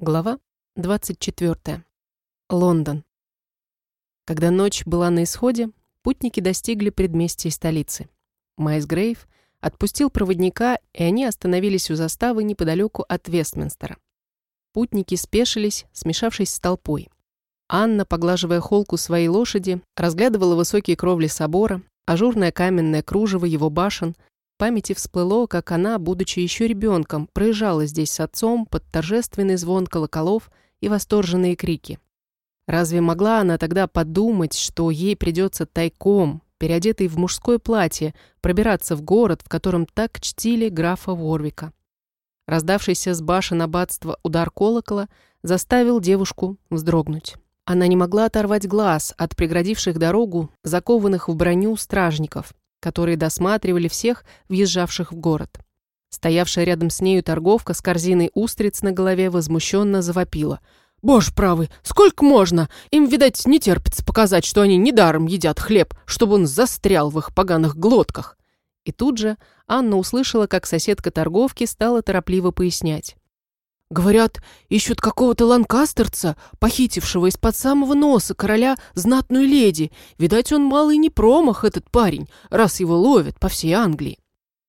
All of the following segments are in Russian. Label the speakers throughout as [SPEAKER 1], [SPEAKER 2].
[SPEAKER 1] Глава 24. Лондон. Когда ночь была на исходе, путники достигли предместья столицы. Майс Грейв отпустил проводника, и они остановились у заставы неподалеку от Вестминстера. Путники спешились, смешавшись с толпой. Анна, поглаживая холку своей лошади, разглядывала высокие кровли собора, ажурное каменное кружево его башен, памяти всплыло, как она, будучи еще ребенком, проезжала здесь с отцом под торжественный звон колоколов и восторженные крики. Разве могла она тогда подумать, что ей придется тайком, переодетой в мужское платье, пробираться в город, в котором так чтили графа Ворвика? Раздавшийся с башен аббатства удар колокола заставил девушку вздрогнуть. Она не могла оторвать глаз от преградивших дорогу, закованных в броню стражников, которые досматривали всех въезжавших в город. Стоявшая рядом с нею торговка с корзиной устриц на голове возмущенно завопила. «Боже правый, сколько можно? Им, видать, не терпится показать, что они недаром едят хлеб, чтобы он застрял в их поганых глотках». И тут же Анна услышала, как соседка торговки стала торопливо пояснять. Говорят, ищут какого-то ланкастерца, похитившего из-под самого носа короля знатную леди. Видать, он малый не промах, этот парень, раз его ловят по всей Англии.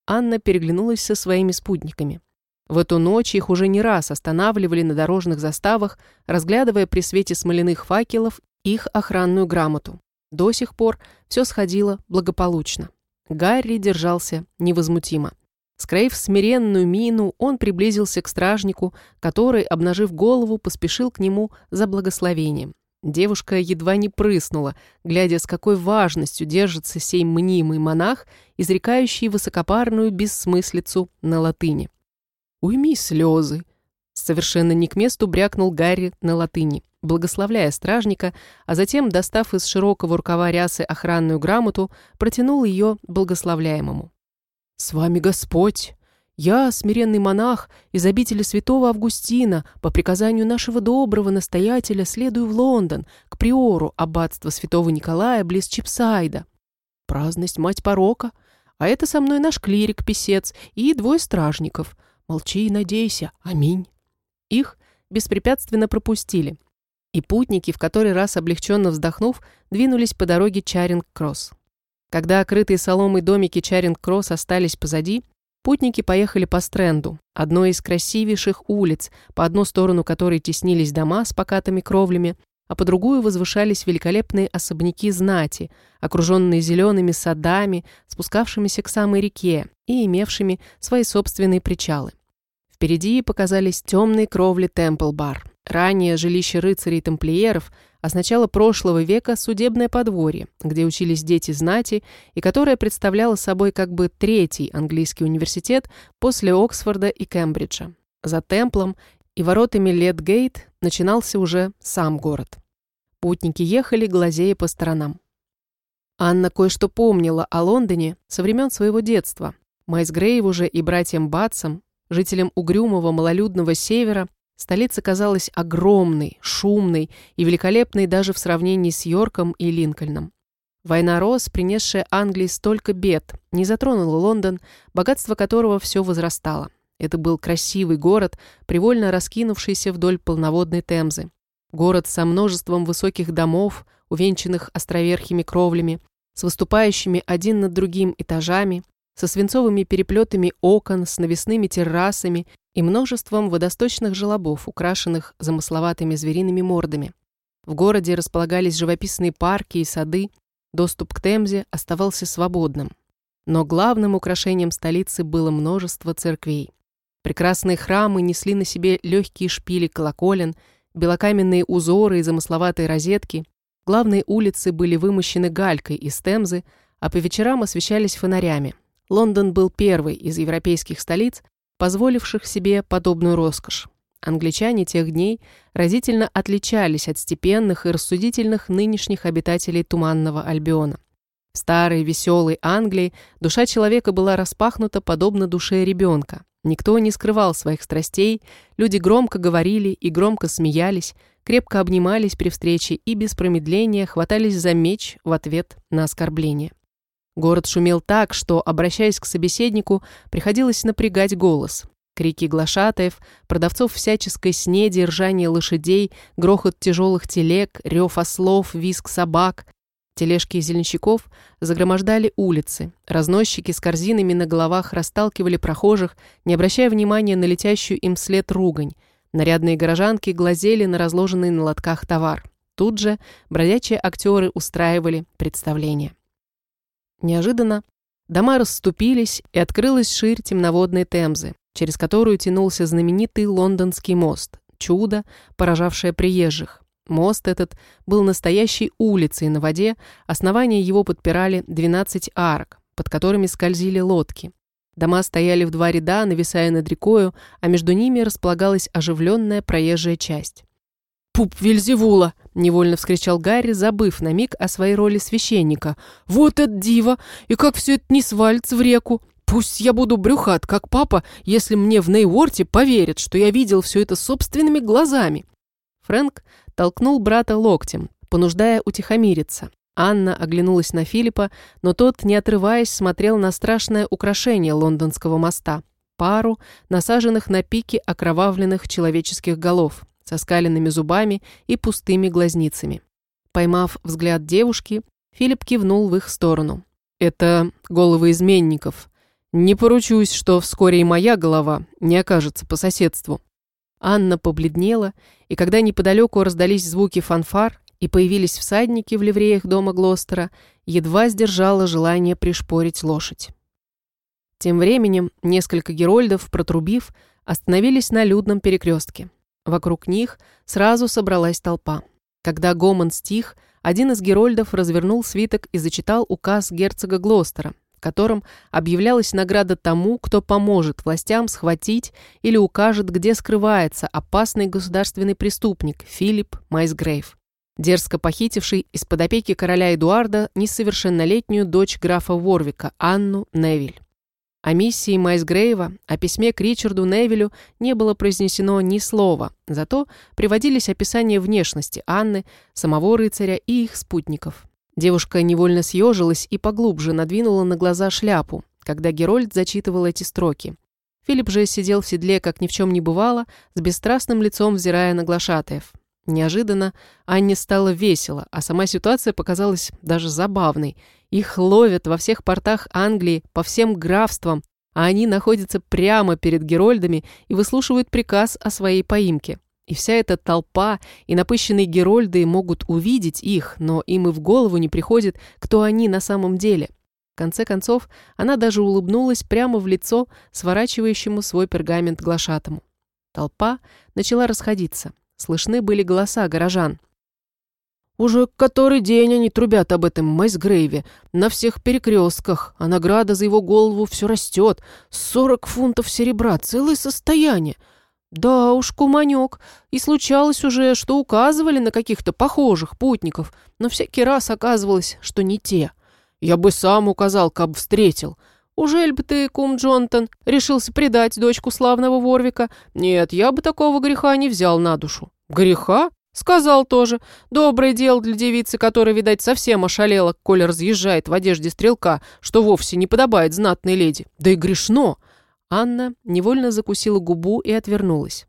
[SPEAKER 1] Анна переглянулась со своими спутниками. В эту ночь их уже не раз останавливали на дорожных заставах, разглядывая при свете смоляных факелов их охранную грамоту. До сих пор все сходило благополучно. Гарри держался невозмутимо. Скроив смиренную мину, он приблизился к стражнику, который, обнажив голову, поспешил к нему за благословением. Девушка едва не прыснула, глядя, с какой важностью держится сей мнимый монах, изрекающий высокопарную бессмыслицу на латыни. «Уйми слезы!» Совершенно не к месту брякнул Гарри на латыни, благословляя стражника, а затем, достав из широкого рукава рясы охранную грамоту, протянул ее благословляемому. «С вами Господь! Я, смиренный монах из обители святого Августина, по приказанию нашего доброго настоятеля следую в Лондон, к приору аббатства святого Николая близ Чипсайда. Праздность мать порока, а это со мной наш клирик-писец и двое стражников. Молчи и надейся. Аминь». Их беспрепятственно пропустили, и путники, в который раз облегченно вздохнув, двинулись по дороге Чаринг-Кросс. Когда окрытые соломой домики Чаринг-Кросс остались позади, путники поехали по Стренду, одной из красивейших улиц, по одну сторону которой теснились дома с покатыми кровлями, а по другую возвышались великолепные особняки знати, окруженные зелеными садами, спускавшимися к самой реке и имевшими свои собственные причалы. Впереди показались темные кровли Темпл-бар, ранее жилище рыцарей-тамплиеров, а с начала прошлого века судебное подворье, где учились дети знати и которое представляло собой как бы третий английский университет после Оксфорда и Кембриджа. За Темплом и воротами Летгейт начинался уже сам город. Путники ехали, глазея по сторонам. Анна кое-что помнила о Лондоне со времен своего детства. Майс Грейву же и братьям Батсам, жителям угрюмого малолюдного севера, Столица казалась огромной, шумной и великолепной даже в сравнении с Йорком и Линкольном. Война Рос, принесшая Англии столько бед, не затронула Лондон, богатство которого все возрастало. Это был красивый город, привольно раскинувшийся вдоль полноводной Темзы. Город со множеством высоких домов, увенчанных островерхими кровлями, с выступающими один над другим этажами, со свинцовыми переплетами окон, с навесными террасами и множеством водосточных желобов, украшенных замысловатыми звериными мордами. В городе располагались живописные парки и сады, доступ к Темзе оставался свободным. Но главным украшением столицы было множество церквей. Прекрасные храмы несли на себе легкие шпили колоколен, белокаменные узоры и замысловатые розетки. Главные улицы были вымощены галькой из Темзы, а по вечерам освещались фонарями. Лондон был первой из европейских столиц, позволивших себе подобную роскошь. Англичане тех дней разительно отличались от степенных и рассудительных нынешних обитателей Туманного Альбиона. В старой веселой Англии душа человека была распахнута подобно душе ребенка. Никто не скрывал своих страстей, люди громко говорили и громко смеялись, крепко обнимались при встрече и без промедления хватались за меч в ответ на оскорбление. Город шумел так, что, обращаясь к собеседнику, приходилось напрягать голос. Крики глашатаев, продавцов всяческой снеди, ржание лошадей, грохот тяжелых телег, рев ослов, визг собак. Тележки зеленщиков загромождали улицы. Разносчики с корзинами на головах расталкивали прохожих, не обращая внимания на летящую им вслед ругань. Нарядные горожанки глазели на разложенный на лотках товар. Тут же бродячие актеры устраивали представление. Неожиданно дома расступились, и открылась ширь темноводной Темзы, через которую тянулся знаменитый лондонский мост, чудо, поражавшее приезжих. Мост этот был настоящей улицей на воде, основание его подпирали 12 арок, под которыми скользили лодки. Дома стояли в два ряда, нависая над рекою, а между ними располагалась оживленная проезжая часть. «Пуп Вильзевула!» — невольно вскричал Гарри, забыв на миг о своей роли священника. «Вот это диво! И как все это не свалится в реку! Пусть я буду брюхат, как папа, если мне в Нейворте поверят, что я видел все это собственными глазами!» Фрэнк толкнул брата локтем, понуждая утихомириться. Анна оглянулась на Филиппа, но тот, не отрываясь, смотрел на страшное украшение лондонского моста – пару, насаженных на пике окровавленных человеческих голов, со скаленными зубами и пустыми глазницами. Поймав взгляд девушки, Филипп кивнул в их сторону. «Это головы изменников. Не поручусь, что вскоре и моя голова не окажется по соседству». Анна побледнела, и когда неподалеку раздались звуки фанфар и появились всадники в ливреях дома Глостера, едва сдержала желание пришпорить лошадь. Тем временем несколько герольдов, протрубив, остановились на людном перекрестке. Вокруг них сразу собралась толпа. Когда гомон стих, один из герольдов развернул свиток и зачитал указ герцога Глостера, в котором объявлялась награда тому, кто поможет властям схватить или укажет, где скрывается опасный государственный преступник Филипп Майсгрейв, дерзко похитивший из-под опеки короля Эдуарда несовершеннолетнюю дочь графа Ворвика Анну Невиль. О миссии Майсгрейва, о письме к Ричарду Невилю не было произнесено ни слова, зато приводились описания внешности Анны, самого рыцаря и их спутников. Девушка невольно съежилась и поглубже надвинула на глаза шляпу, когда Герольд зачитывал эти строки. Филипп же сидел в седле, как ни в чем не бывало, с бесстрастным лицом взирая на глашатаев. Неожиданно Анне стало весело, а сама ситуация показалась даже забавной. Их ловят во всех портах Англии, по всем графствам, а они находятся прямо перед Герольдами и выслушивают приказ о своей поимке. И вся эта толпа и напыщенные герольды могут увидеть их, но им и в голову не приходит, кто они на самом деле. В конце концов, она даже улыбнулась прямо в лицо сворачивающему свой пергамент глашатому. Толпа начала расходиться. Слышны были голоса горожан. Уже который день они трубят об этом Майсгрейве, на всех перекрестках, а награда за его голову все растет. Сорок фунтов серебра, целое состояние. «Да уж, куманек. И случалось уже, что указывали на каких-то похожих путников, но всякий раз оказывалось, что не те. Я бы сам указал, каб встретил. Ужель бы ты, кум Джонтон, решился предать дочку славного Ворвика? Нет, я бы такого греха не взял на душу». «Греха?» Сказал тоже. Доброе дело для девицы, которая, видать, совсем ошалела, коли разъезжает в одежде стрелка, что вовсе не подобает знатной леди. Да и грешно. Анна невольно закусила губу и отвернулась.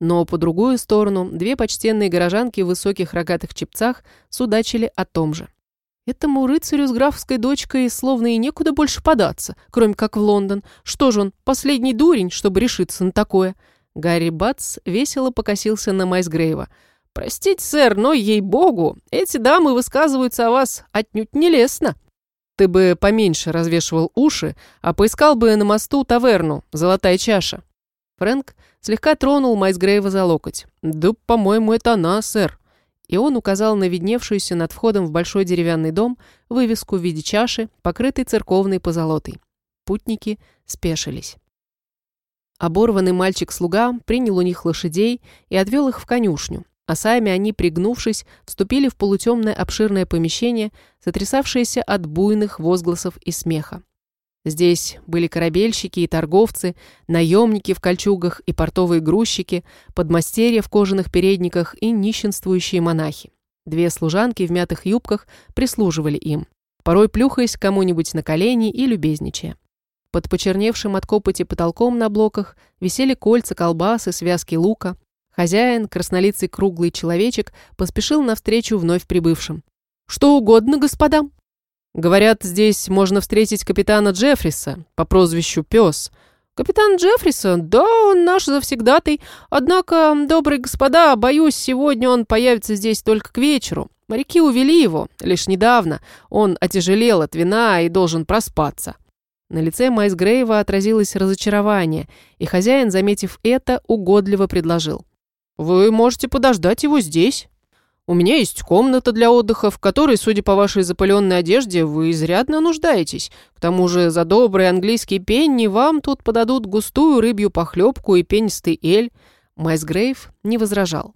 [SPEAKER 1] Но по другую сторону две почтенные горожанки в высоких рогатых чепцах судачили о том же. Этому рыцарю с графской дочкой словно и некуда больше податься, кроме как в Лондон. Что же он, последний дурень, чтобы решиться на такое? Гарри Батс весело покосился на Майсгрейва. «Простите, сэр, но, ей-богу, эти дамы высказываются о вас отнюдь нелестно. Ты бы поменьше развешивал уши, а поискал бы на мосту таверну «Золотая чаша». Фрэнк слегка тронул Майсгрейва за локоть. «Да, по-моему, это она, сэр». И он указал на видневшуюся над входом в большой деревянный дом вывеску в виде чаши, покрытой церковной позолотой. Путники спешились. Оборванный мальчик-слуга принял у них лошадей и отвел их в конюшню а сами они, пригнувшись, вступили в полутемное обширное помещение, сотрясавшееся от буйных возгласов и смеха. Здесь были корабельщики и торговцы, наемники в кольчугах и портовые грузчики, подмастерья в кожаных передниках и нищенствующие монахи. Две служанки в мятых юбках прислуживали им, порой плюхаясь кому-нибудь на колени и любезничая. Под почерневшим от копоти потолком на блоках висели кольца колбасы, связки лука. Хозяин, краснолицый круглый человечек, поспешил навстречу вновь прибывшим. «Что угодно, господам!» «Говорят, здесь можно встретить капитана Джеффриса по прозвищу Пес. Капитан Джеффриса? Да, он наш завсегдатый. Однако, добрые господа, боюсь, сегодня он появится здесь только к вечеру. Моряки увели его лишь недавно. Он отяжелел от вина и должен проспаться. На лице Майсгрейва отразилось разочарование, и хозяин, заметив это, угодливо предложил. «Вы можете подождать его здесь. У меня есть комната для отдыха, в которой, судя по вашей запыленной одежде, вы изрядно нуждаетесь. К тому же за добрые английские пенни вам тут подадут густую рыбью похлебку и пенистый эль». Майсгрейв не возражал.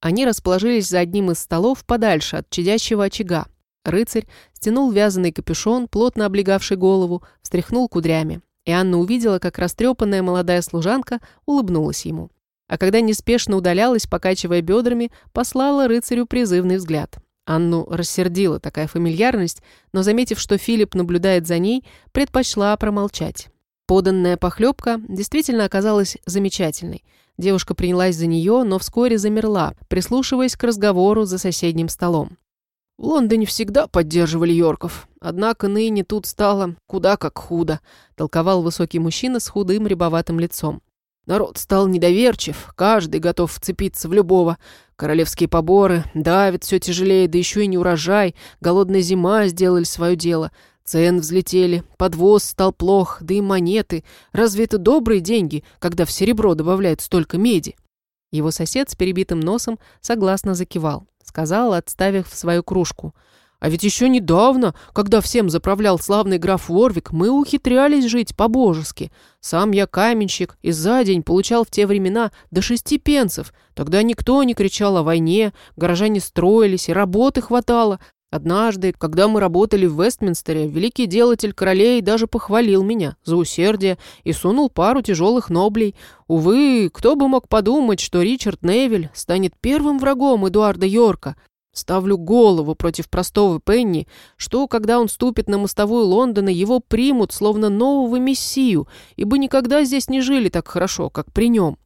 [SPEAKER 1] Они расположились за одним из столов подальше от чадящего очага, Рыцарь стянул вязаный капюшон, плотно облегавший голову, встряхнул кудрями. И Анна увидела, как растрепанная молодая служанка улыбнулась ему. А когда неспешно удалялась, покачивая бедрами, послала рыцарю призывный взгляд. Анну рассердила такая фамильярность, но, заметив, что Филипп наблюдает за ней, предпочла промолчать. Поданная похлебка действительно оказалась замечательной. Девушка принялась за нее, но вскоре замерла, прислушиваясь к разговору за соседним столом. В Лондоне всегда поддерживали Йорков, однако ныне тут стало куда как худо, толковал высокий мужчина с худым рябоватым лицом. Народ стал недоверчив, каждый готов вцепиться в любого. Королевские поборы давят все тяжелее, да еще и не урожай, голодная зима сделали свое дело. Цены взлетели, подвоз стал плох, да и монеты. Разве это добрые деньги, когда в серебро добавляют столько меди? Его сосед с перебитым носом согласно закивал сказал, отставив свою кружку. «А ведь еще недавно, когда всем заправлял славный граф Ворвик, мы ухитрялись жить по-божески. Сам я каменщик и за день получал в те времена до шести пенсов. Тогда никто не кричал о войне, горожане строились и работы хватало. Однажды, когда мы работали в Вестминстере, великий делатель королей даже похвалил меня за усердие и сунул пару тяжелых ноблей. Увы, кто бы мог подумать, что Ричард Невиль станет первым врагом Эдуарда Йорка. Ставлю голову против простого Пенни, что, когда он ступит на мостовую Лондона, его примут, словно нового мессию, ибо никогда здесь не жили так хорошо, как при нем.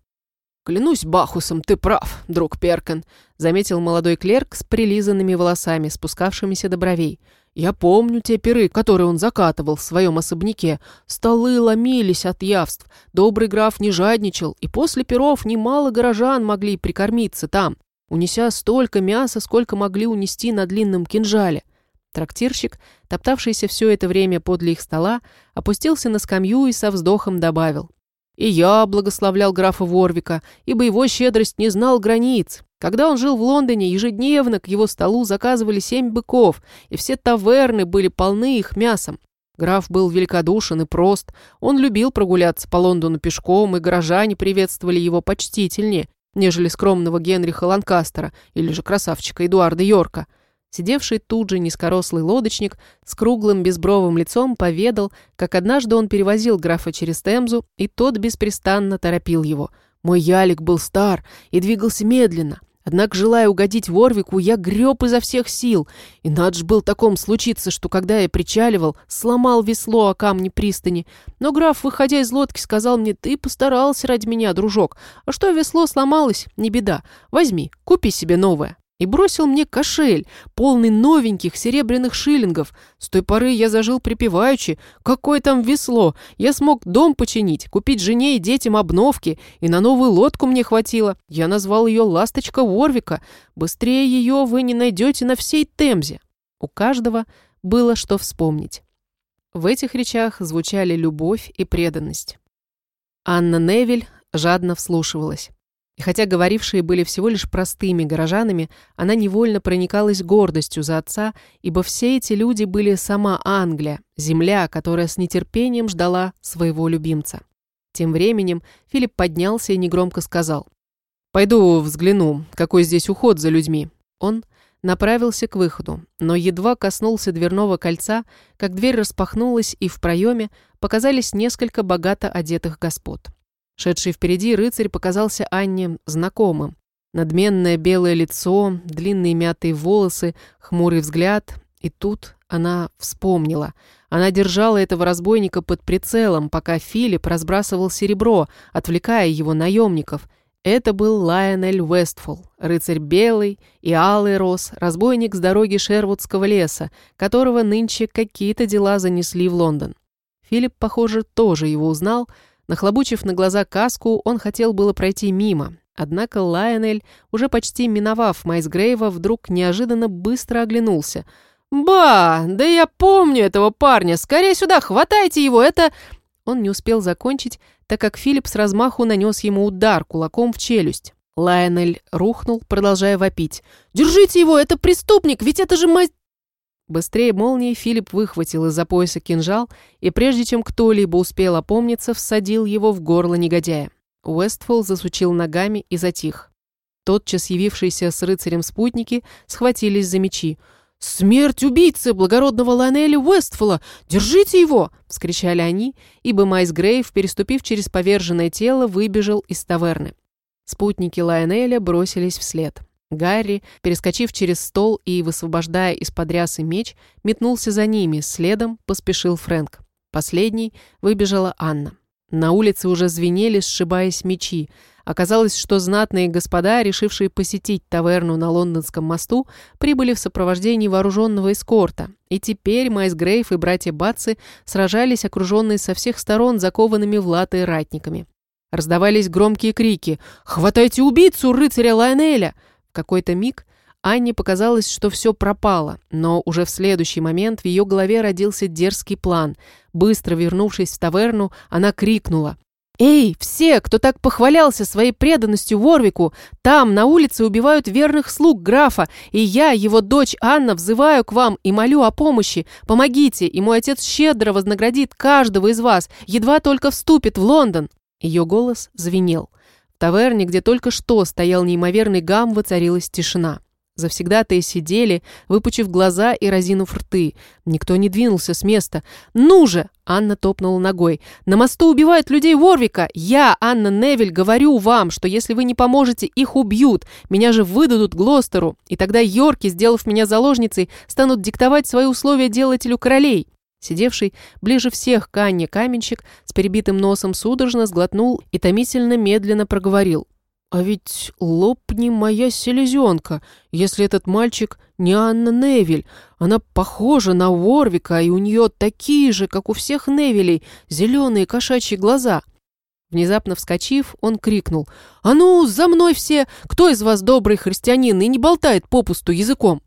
[SPEAKER 1] «Клянусь Бахусом, ты прав, друг Перкин», — заметил молодой клерк с прилизанными волосами, спускавшимися до бровей. «Я помню те пиры, которые он закатывал в своем особняке. Столы ломились от явств. Добрый граф не жадничал, и после пиров немало горожан могли прикормиться там, унеся столько мяса, сколько могли унести на длинном кинжале». Трактирщик, топтавшийся все это время подле их стола, опустился на скамью и со вздохом добавил. И я благословлял графа Ворвика, ибо его щедрость не знал границ. Когда он жил в Лондоне, ежедневно к его столу заказывали семь быков, и все таверны были полны их мясом. Граф был великодушен и прост. Он любил прогуляться по Лондону пешком, и горожане приветствовали его почтительнее, нежели скромного Генриха Ланкастера или же красавчика Эдуарда Йорка – Сидевший тут же низкорослый лодочник с круглым безбровым лицом поведал, как однажды он перевозил графа через Темзу, и тот беспрестанно торопил его. «Мой ялик был стар и двигался медленно». Однако, желая угодить Ворвику, я греб изо всех сил. И надо же был таком случиться, что когда я причаливал, сломал весло о камни пристани. Но граф, выходя из лодки, сказал мне, ты постарался ради меня, дружок. А что весло сломалось, не беда. Возьми, купи себе новое и бросил мне кошель, полный новеньких серебряных шиллингов. С той поры я зажил припеваючи. Какое там весло? Я смог дом починить, купить жене и детям обновки, и на новую лодку мне хватило. Я назвал ее «Ласточка Ворвика». Быстрее ее вы не найдете на всей Темзе. У каждого было что вспомнить. В этих речах звучали любовь и преданность. Анна Невель жадно вслушивалась. И хотя говорившие были всего лишь простыми горожанами, она невольно проникалась гордостью за отца, ибо все эти люди были сама Англия, земля, которая с нетерпением ждала своего любимца. Тем временем Филипп поднялся и негромко сказал. «Пойду взгляну, какой здесь уход за людьми». Он направился к выходу, но едва коснулся дверного кольца, как дверь распахнулась, и в проеме показались несколько богато одетых господ. Шедший впереди рыцарь показался Анне знакомым. Надменное белое лицо, длинные мятые волосы, хмурый взгляд. И тут она вспомнила. Она держала этого разбойника под прицелом, пока Филипп разбрасывал серебро, отвлекая его наемников. Это был Лайонель Уэстфол, рыцарь белый и алый рос, разбойник с дороги Шервудского леса, которого нынче какие-то дела занесли в Лондон. Филипп, похоже, тоже его узнал. Нахлобучив на глаза каску, он хотел было пройти мимо. Однако Лайонель, уже почти миновав Майсгрейва, вдруг неожиданно быстро оглянулся – «Ба, да я помню этого парня! Скорее сюда, хватайте его, это...» Он не успел закончить, так как Филипп с размаху нанес ему удар кулаком в челюсть. Лайонель рухнул, продолжая вопить. «Держите его, это преступник, ведь это же мой...» Быстрее молнии Филипп выхватил из-за пояса кинжал и, прежде чем кто-либо успел опомниться, всадил его в горло негодяя. Уэстфолл засучил ногами и затих. Тотчас явившиеся с рыцарем спутники схватились за мечи. «Смерть убийцы благородного Ланеля Уэстфола! Держите его!» — вскричали они, ибо Майс Грейв, переступив через поверженное тело, выбежал из таверны. Спутники Лайонеля бросились вслед. Гарри, перескочив через стол и высвобождая из-под рясы меч, метнулся за ними, следом поспешил Фрэнк. Последней выбежала Анна. На улице уже звенели, сшибаясь мечи. Оказалось, что знатные господа, решившие посетить таверну на Лондонском мосту, прибыли в сопровождении вооруженного эскорта. И теперь Майс Грейв и братья Батцы сражались, окруженные со всех сторон закованными в латы ратниками. Раздавались громкие крики «Хватайте убийцу, рыцаря Лайонеля!» В какой-то миг Анне показалось, что все пропало, но уже в следующий момент в ее голове родился дерзкий план. Быстро вернувшись в таверну, она крикнула «Эй, все, кто так похвалялся своей преданностью Ворвику, там, на улице, убивают верных слуг графа, и я, его дочь Анна, взываю к вам и молю о помощи. Помогите, и мой отец щедро вознаградит каждого из вас, едва только вступит в Лондон». Ее голос звенел. Таверне, где только что стоял неимоверный гам, воцарилась тишина. Завсегдатые сидели, выпучив глаза и разинув рты. Никто не двинулся с места. «Ну же!» — Анна топнула ногой. «На мосту убивают людей Ворвика! Я, Анна Невель, говорю вам, что если вы не поможете, их убьют. Меня же выдадут Глостеру. И тогда Йорки, сделав меня заложницей, станут диктовать свои условия делателю королей». Сидевший ближе всех к Анне каменщик с перебитым носом судорожно сглотнул и томительно медленно проговорил. А ведь лопни моя селезенка, если этот мальчик не Анна Невиль. Она похожа на Ворвика, и у нее такие же, как у всех Невилей, зеленые кошачьи глаза. Внезапно вскочив, он крикнул. «А ну, за мной все! Кто из вас добрый христианин и не болтает попусту языком?»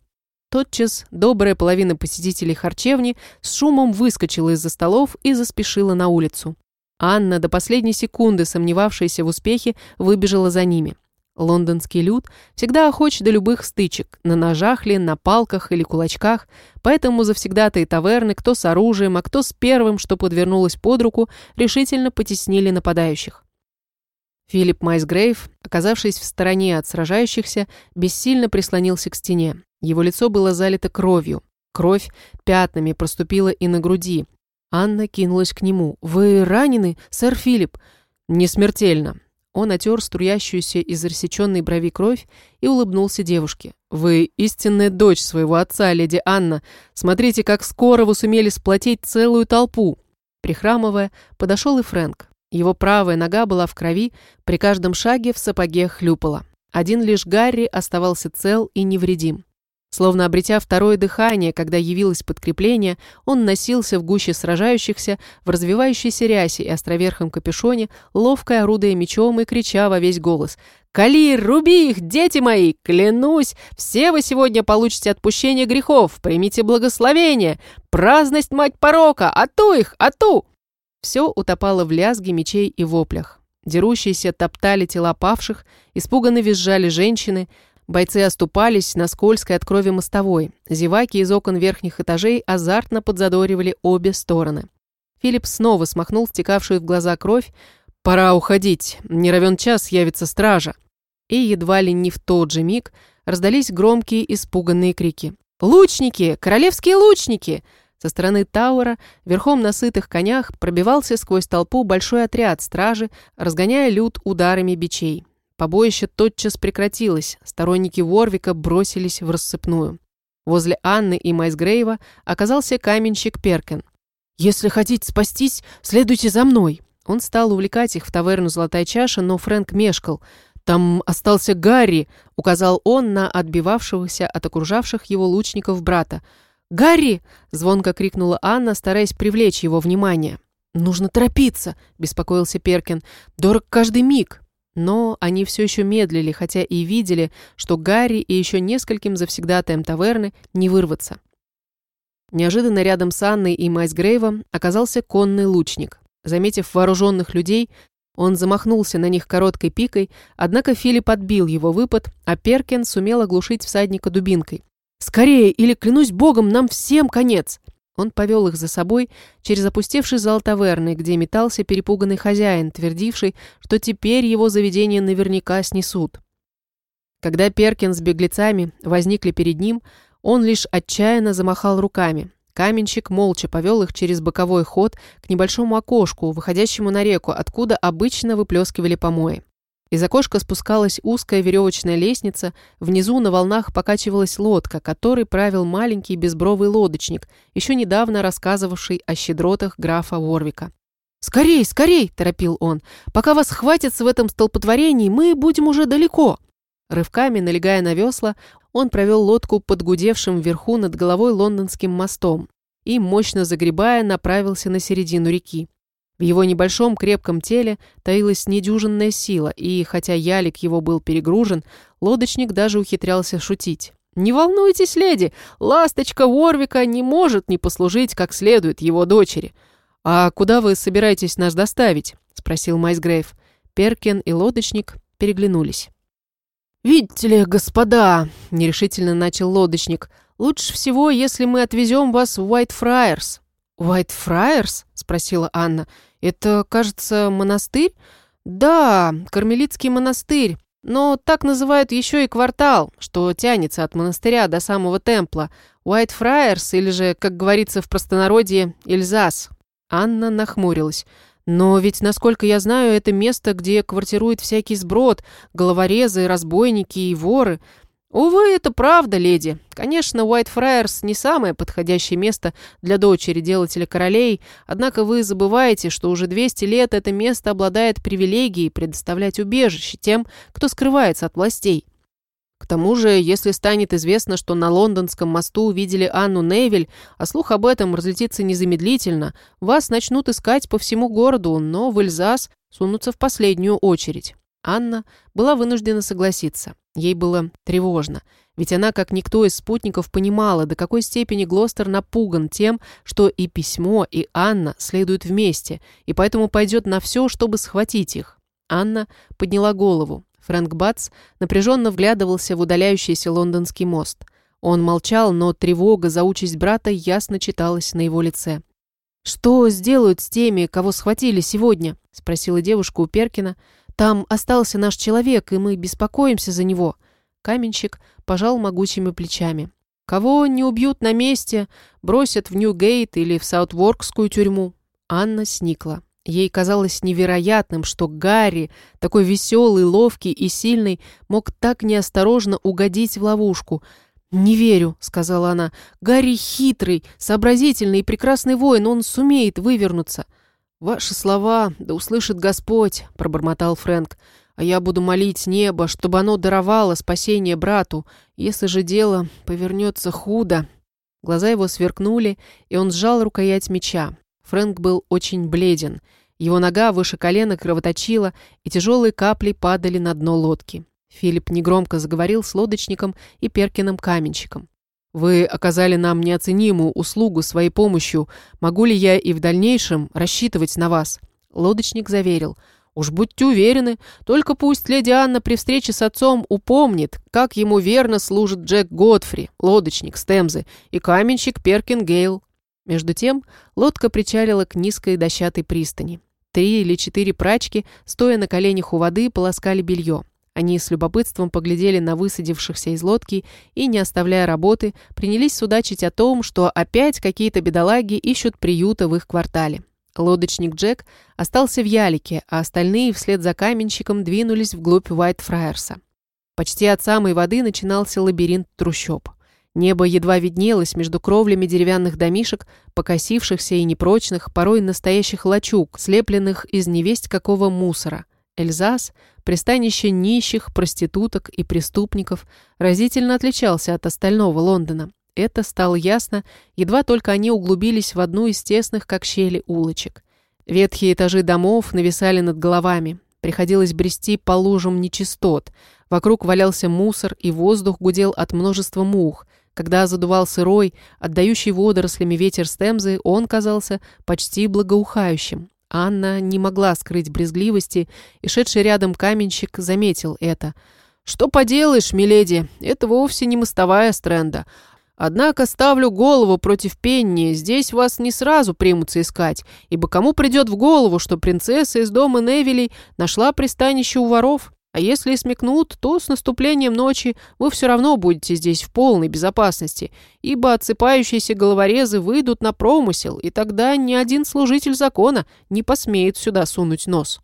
[SPEAKER 1] Тотчас добрая половина посетителей харчевни с шумом выскочила из-за столов и заспешила на улицу. Анна, до последней секунды сомневавшаяся в успехе, выбежала за ними. Лондонский люд всегда охоч до любых стычек, на ножах ли, на палках или кулачках, поэтому завсегдатые таверны, кто с оружием, а кто с первым, что подвернулось под руку, решительно потеснили нападающих. Филипп Майсгрейв, оказавшись в стороне от сражающихся, бессильно прислонился к стене. Его лицо было залито кровью. Кровь пятнами проступила и на груди, Анна кинулась к нему. «Вы ранены, сэр Филипп?» «Не смертельно». Он отер струящуюся из рассеченной брови кровь и улыбнулся девушке. «Вы истинная дочь своего отца, леди Анна. Смотрите, как скоро вы сумели сплотить целую толпу». Прихрамывая, подошел и Фрэнк. Его правая нога была в крови, при каждом шаге в сапоге хлюпала. Один лишь Гарри оставался цел и невредим. Словно обретя второе дыхание, когда явилось подкрепление, он носился в гуще сражающихся, в развивающейся рясе и островерхом капюшоне, ловко орудуя мечом и крича во весь голос «Калир, руби их, дети мои! Клянусь, все вы сегодня получите отпущение грехов, примите благословение! Праздность, мать порока! Ату их, ату!» Все утопало в лязге мечей и воплях. Дерущиеся топтали тела павших, испуганно визжали женщины, Бойцы оступались на скользкой от крови мостовой. Зеваки из окон верхних этажей азартно подзадоривали обе стороны. Филипп снова смахнул стекавшую в глаза кровь. «Пора уходить, не равен час явится стража». И едва ли не в тот же миг раздались громкие испуганные крики. «Лучники! Королевские лучники!» Со стороны Тауэра, верхом на сытых конях, пробивался сквозь толпу большой отряд стражи, разгоняя люд ударами бичей. Побоище тотчас прекратилось, сторонники Ворвика бросились в рассыпную. Возле Анны и Майсгрейва оказался каменщик Перкен. «Если хотите спастись, следуйте за мной!» Он стал увлекать их в таверну «Золотая чаша», но Фрэнк мешкал. «Там остался Гарри», — указал он на отбивавшегося от окружавших его лучников брата. «Гарри!» — звонко крикнула Анна, стараясь привлечь его внимание. «Нужно торопиться!» — беспокоился Перкин. «Дорог каждый миг!» Но они все еще медлили, хотя и видели, что Гарри и еще нескольким завсегдатаем таверны не вырваться. Неожиданно рядом с Анной и Майсгрейвом оказался конный лучник. Заметив вооруженных людей, он замахнулся на них короткой пикой, однако Филипп отбил его выпад, а Перкин сумел оглушить всадника дубинкой. «Скорее, или, клянусь богом, нам всем конец!» Он повел их за собой через опустевший зал таверны, где метался перепуганный хозяин, твердивший, что теперь его заведение наверняка снесут. Когда Перкин с беглецами возникли перед ним, он лишь отчаянно замахал руками. Каменщик молча повел их через боковой ход к небольшому окошку, выходящему на реку, откуда обычно выплескивали помои. Из окошка спускалась узкая веревочная лестница, внизу на волнах покачивалась лодка, которой правил маленький безбровый лодочник, еще недавно рассказывавший о щедротах графа Ворвика. «Скорей, скорей!» – торопил он. «Пока вас хватится в этом столпотворении, мы будем уже далеко!» Рывками, налегая на весла, он провел лодку под гудевшим вверху над головой лондонским мостом и, мощно загребая, направился на середину реки. В его небольшом крепком теле таилась недюжинная сила, и, хотя ялик его был перегружен, лодочник даже ухитрялся шутить. «Не волнуйтесь, леди, ласточка Ворвика не может не послужить как следует его дочери. А куда вы собираетесь нас доставить?» — спросил Майсгрейв. Перкин и лодочник переглянулись. «Видите ли, господа», — нерешительно начал лодочник, «лучше всего, если мы отвезем вас в Уайтфрайерс». «Уайтфрайерс?» — спросила Анна. «Это, кажется, монастырь?» «Да, кармелитский монастырь. Но так называют еще и квартал, что тянется от монастыря до самого темпла. Уайтфрайерс, или же, как говорится в простонародье, Эльзас». Анна нахмурилась. Но ведь, насколько я знаю, это место, где квартирует всякий сброд, головорезы, разбойники и воры. Увы, это правда, леди. Конечно, Уайтфрайерс не самое подходящее место для дочери делателя королей, однако вы забываете, что уже 200 лет это место обладает привилегией предоставлять убежище тем, кто скрывается от властей. К тому же, если станет известно, что на лондонском мосту увидели Анну Невель, а слух об этом разлетится незамедлительно, вас начнут искать по всему городу, но в Эльзас сунутся в последнюю очередь. Анна была вынуждена согласиться. Ей было тревожно, ведь она, как никто из спутников, понимала, до какой степени Глостер напуган тем, что и письмо, и Анна следуют вместе, и поэтому пойдет на все, чтобы схватить их. Анна подняла голову. Фрэнк Батс напряженно вглядывался в удаляющийся лондонский мост. Он молчал, но тревога за участь брата ясно читалась на его лице. «Что сделают с теми, кого схватили сегодня?» — спросила девушка у Перкина. «Там остался наш человек, и мы беспокоимся за него». Каменщик пожал могучими плечами. «Кого не убьют на месте, бросят в Ньюгейт или в Саутворкскую тюрьму». Анна сникла. Ей казалось невероятным, что Гарри, такой веселый, ловкий и сильный, мог так неосторожно угодить в ловушку. «Не верю», — сказала она. «Гарри хитрый, сообразительный и прекрасный воин, он сумеет вывернуться». «Ваши слова, да услышит Господь», — пробормотал Фрэнк. «А я буду молить небо, чтобы оно даровало спасение брату, если же дело повернется худо». Глаза его сверкнули, и он сжал рукоять меча. Фрэнк был очень бледен. Его нога выше колена кровоточила, и тяжелые капли падали на дно лодки. Филипп негромко заговорил с лодочником и Перкиным каменщиком. «Вы оказали нам неоценимую услугу своей помощью. Могу ли я и в дальнейшем рассчитывать на вас?» Лодочник заверил. «Уж будьте уверены, только пусть леди Анна при встрече с отцом упомнит, как ему верно служит Джек Годфри, лодочник с Темзы, и каменщик Перкин Гейл. Между тем лодка причалила к низкой дощатой пристани. Три или четыре прачки, стоя на коленях у воды, полоскали белье. Они с любопытством поглядели на высадившихся из лодки и, не оставляя работы, принялись судачить о том, что опять какие-то бедолаги ищут приюта в их квартале. Лодочник Джек остался в ялике, а остальные вслед за каменщиком двинулись вглубь Уайтфрайерса. Почти от самой воды начинался лабиринт трущоб. Небо едва виднелось между кровлями деревянных домишек, покосившихся и непрочных, порой настоящих лачуг, слепленных из невесть какого мусора. Эльзас, пристанище нищих, проституток и преступников, разительно отличался от остального Лондона. Это стало ясно, едва только они углубились в одну из тесных, как щели, улочек. Ветхие этажи домов нависали над головами. Приходилось брести по лужам нечистот. Вокруг валялся мусор, и воздух гудел от множества мух. Когда задувал сырой, отдающий водорослями ветер с Темзы, он казался почти благоухающим. Анна не могла скрыть брезгливости, и шедший рядом каменщик заметил это. «Что поделаешь, миледи, это вовсе не мостовая стренда. Однако ставлю голову против Пенни, здесь вас не сразу примутся искать, ибо кому придет в голову, что принцесса из дома Невилей нашла пристанище у воров? А если и смекнут, то с наступлением ночи вы все равно будете здесь в полной безопасности, ибо отсыпающиеся головорезы выйдут на промысел, и тогда ни один служитель закона не посмеет сюда сунуть нос.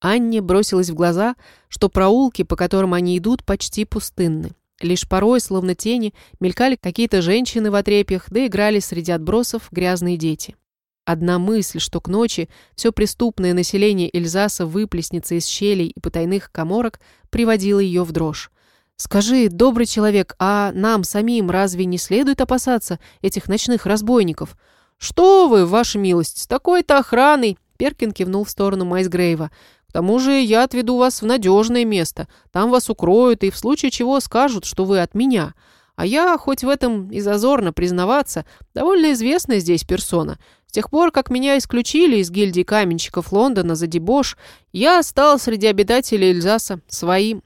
[SPEAKER 1] Анне бросилось в глаза, что проулки, по которым они идут, почти пустынны. Лишь порой, словно тени, мелькали какие-то женщины в отрепьях, да играли среди отбросов грязные дети. Одна мысль, что к ночи все преступное население Эльзаса выплеснется из щелей и потайных коморок, приводила ее в дрожь. «Скажи, добрый человек, а нам самим разве не следует опасаться этих ночных разбойников?» «Что вы, ваша милость, с такой-то охраной!» Перкин кивнул в сторону Майсгрейва. К тому же я отведу вас в надежное место. Там вас укроют и в случае чего скажут, что вы от меня. А я, хоть в этом и зазорно признаваться, довольно известная здесь персона. С тех пор, как меня исключили из гильдии каменщиков Лондона за дебош, я стал среди обитателей Эльзаса своим.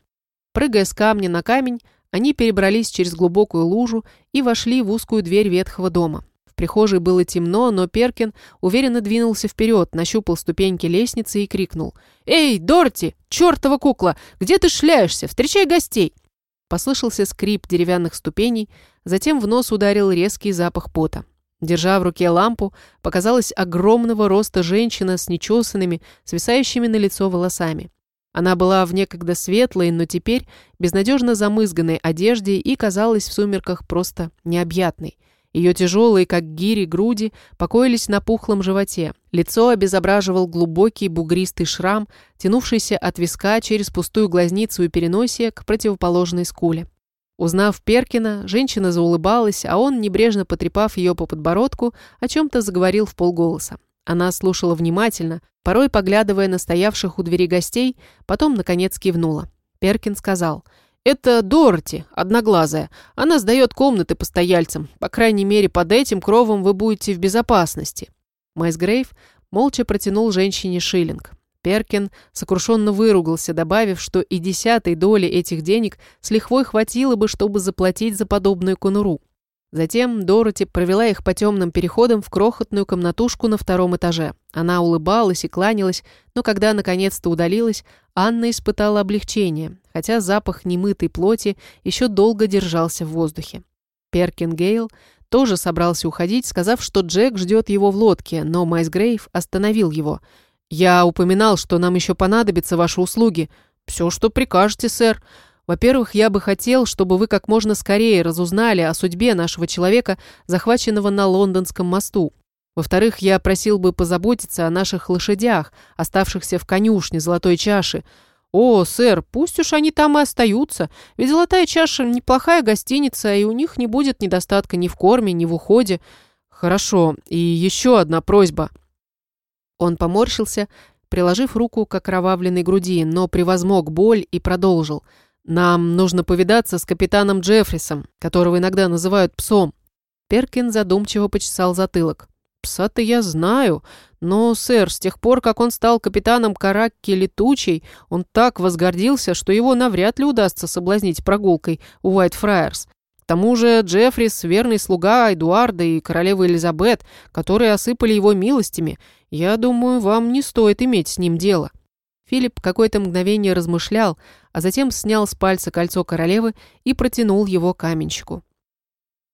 [SPEAKER 1] Прыгая с камня на камень, они перебрались через глубокую лужу и вошли в узкую дверь ветхого дома прихожей было темно, но Перкин уверенно двинулся вперед, нащупал ступеньки лестницы и крикнул. «Эй, Дорти, чертова кукла, где ты шляешься? Встречай гостей!» Послышался скрип деревянных ступеней, затем в нос ударил резкий запах пота. Держа в руке лампу, показалась огромного роста женщина с нечесанными, свисающими на лицо волосами. Она была в некогда светлой, но теперь безнадежно замызганной одежде и казалась в сумерках просто необъятной. Ее тяжелые, как гири, груди покоились на пухлом животе. Лицо обезображивал глубокий бугристый шрам, тянувшийся от виска через пустую глазницу и переносие к противоположной скуле. Узнав Перкина, женщина заулыбалась, а он, небрежно потрепав ее по подбородку, о чем-то заговорил в полголоса. Она слушала внимательно, порой поглядывая на стоявших у двери гостей, потом, наконец, кивнула. Перкин сказал – «Это Дороти, одноглазая. Она сдает комнаты постояльцам. По крайней мере, под этим кровом вы будете в безопасности». Майс Грейв молча протянул женщине шиллинг. Перкин сокрушенно выругался, добавив, что и десятой доли этих денег с лихвой хватило бы, чтобы заплатить за подобную конуру. Затем Дороти провела их по темным переходам в крохотную комнатушку на втором этаже. Она улыбалась и кланялась, но когда наконец-то удалилась, Анна испытала облегчение, хотя запах немытой плоти еще долго держался в воздухе. Перкин Гейл тоже собрался уходить, сказав, что Джек ждет его в лодке, но Майс Грейв остановил его. «Я упоминал, что нам еще понадобятся ваши услуги. Все, что прикажете, сэр. Во-первых, я бы хотел, чтобы вы как можно скорее разузнали о судьбе нашего человека, захваченного на Лондонском мосту. Во-вторых, я просил бы позаботиться о наших лошадях, оставшихся в конюшне Золотой Чаши. О, сэр, пусть уж они там и остаются, ведь Золотая Чаша неплохая гостиница, и у них не будет недостатка ни в корме, ни в уходе. Хорошо, и еще одна просьба. Он поморщился, приложив руку к окровавленной груди, но превозмог боль и продолжил – «Нам нужно повидаться с капитаном Джеффрисом, которого иногда называют псом». Перкин задумчиво почесал затылок. «Пса-то я знаю, но, сэр, с тех пор, как он стал капитаном Каракки Летучей, он так возгордился, что его навряд ли удастся соблазнить прогулкой у Уайт-Фраерс. К тому же Джеффрис – верный слуга Эдуарда и королевы Элизабет, которые осыпали его милостями. Я думаю, вам не стоит иметь с ним дело». Филипп какое-то мгновение размышлял, а затем снял с пальца кольцо королевы и протянул его каменщику.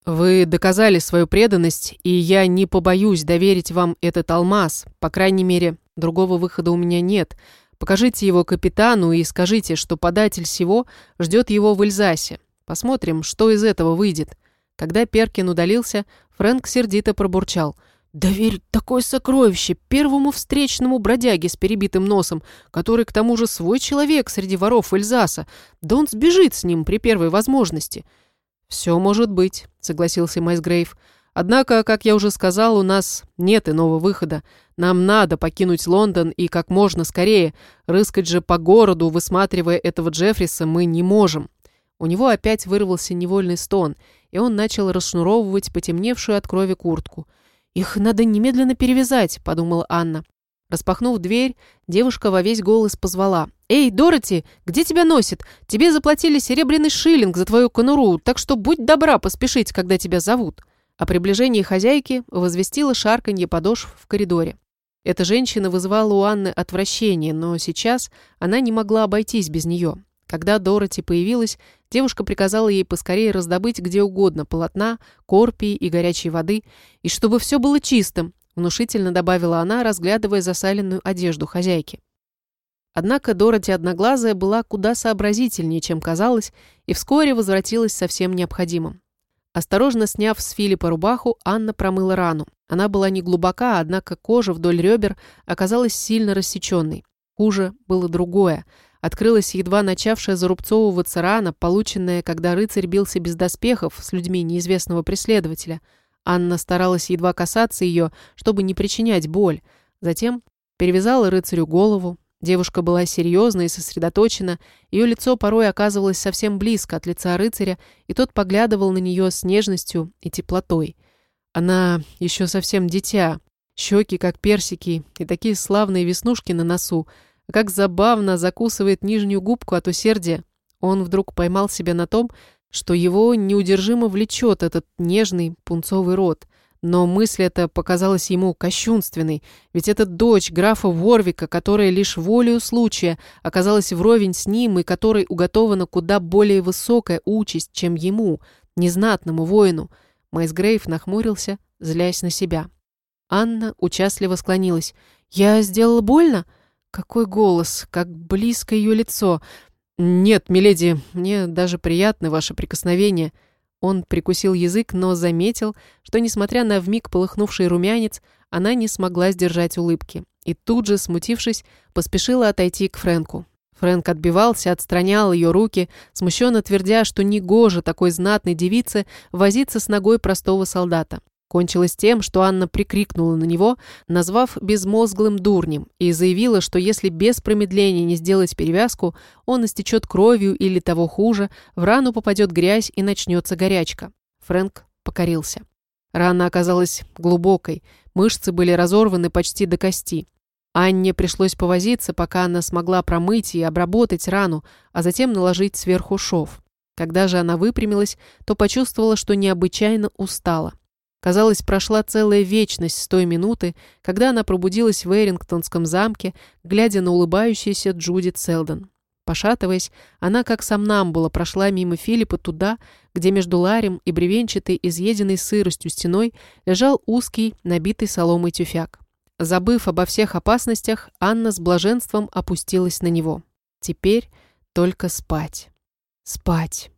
[SPEAKER 1] «Вы доказали свою преданность, и я не побоюсь доверить вам этот алмаз. По крайней мере, другого выхода у меня нет. Покажите его капитану и скажите, что податель всего ждет его в Эльзасе. Посмотрим, что из этого выйдет. Когда Перкин удалился, Фрэнк сердито пробурчал. «Доверь такое сокровище первому встречному бродяге с перебитым носом, который к тому же свой человек среди воров Эльзаса. Да он сбежит с ним при первой возможности». «Все может быть», — согласился Майсгрейв. «Однако, как я уже сказал, у нас нет иного выхода. Нам надо покинуть Лондон и как можно скорее. Рыскать же по городу, высматривая этого Джеффриса, мы не можем». У него опять вырвался невольный стон, и он начал расшнуровывать потемневшую от крови куртку. «Их надо немедленно перевязать», — подумала Анна. Распахнув дверь, девушка во весь голос позвала. «Эй, Дороти, где тебя носит? Тебе заплатили серебряный шиллинг за твою конуру, так что будь добра поспешить, когда тебя зовут». О приближении хозяйки возвестило шарканье подошв в коридоре. Эта женщина вызывала у Анны отвращение, но сейчас она не могла обойтись без нее. Когда Дороти появилась, девушка приказала ей поскорее раздобыть где угодно полотна, корпии и горячей воды, и чтобы все было чистым, внушительно добавила она, разглядывая засаленную одежду хозяйки. Однако Дороти Одноглазая была куда сообразительнее, чем казалось, и вскоре возвратилась со всем необходимым. Осторожно сняв с Филиппа рубаху, Анна промыла рану. Она была не глубока, однако кожа вдоль ребер оказалась сильно рассеченной. Хуже было другое. Открылась едва начавшая зарубцовываться рана, полученная, когда рыцарь бился без доспехов с людьми неизвестного преследователя. Анна старалась едва касаться ее, чтобы не причинять боль. Затем перевязала рыцарю голову, Девушка была серьезна и сосредоточена, ее лицо порой оказывалось совсем близко от лица рыцаря, и тот поглядывал на нее с нежностью и теплотой. Она еще совсем дитя, щеки как персики и такие славные веснушки на носу, как забавно закусывает нижнюю губку от усердия. Он вдруг поймал себя на том, что его неудержимо влечет этот нежный пунцовый рот. Но мысль эта показалась ему кощунственной, ведь это дочь графа Ворвика, которая лишь волею случая оказалась вровень с ним и которой уготована куда более высокая участь, чем ему, незнатному воину. Майсгрейв нахмурился, злясь на себя. Анна участливо склонилась. «Я сделала больно?» Какой голос, как близко ее лицо. «Нет, миледи, мне даже приятны ваши прикосновения». Он прикусил язык, но заметил, что, несмотря на вмиг полыхнувший румянец, она не смогла сдержать улыбки. И тут же, смутившись, поспешила отойти к Фрэнку. Фрэнк отбивался, отстранял ее руки, смущенно твердя, что негоже такой знатной девице возиться с ногой простого солдата. Кончилось тем, что Анна прикрикнула на него, назвав безмозглым дурнем, и заявила, что если без промедления не сделать перевязку, он истечет кровью или того хуже, в рану попадет грязь и начнется горячка. Фрэнк покорился. Рана оказалась глубокой, мышцы были разорваны почти до кости. Анне пришлось повозиться, пока она смогла промыть и обработать рану, а затем наложить сверху шов. Когда же она выпрямилась, то почувствовала, что необычайно устала. Казалось, прошла целая вечность с той минуты, когда она пробудилась в Эрингтонском замке, глядя на улыбающуюся Джудит Селдон. Пошатываясь, она, как сомнамбула, прошла мимо Филиппа туда, где между ларем и бревенчатой, изъеденной сыростью стеной, лежал узкий, набитый соломой тюфяк. Забыв обо всех опасностях, Анна с блаженством опустилась на него. Теперь только спать. Спать.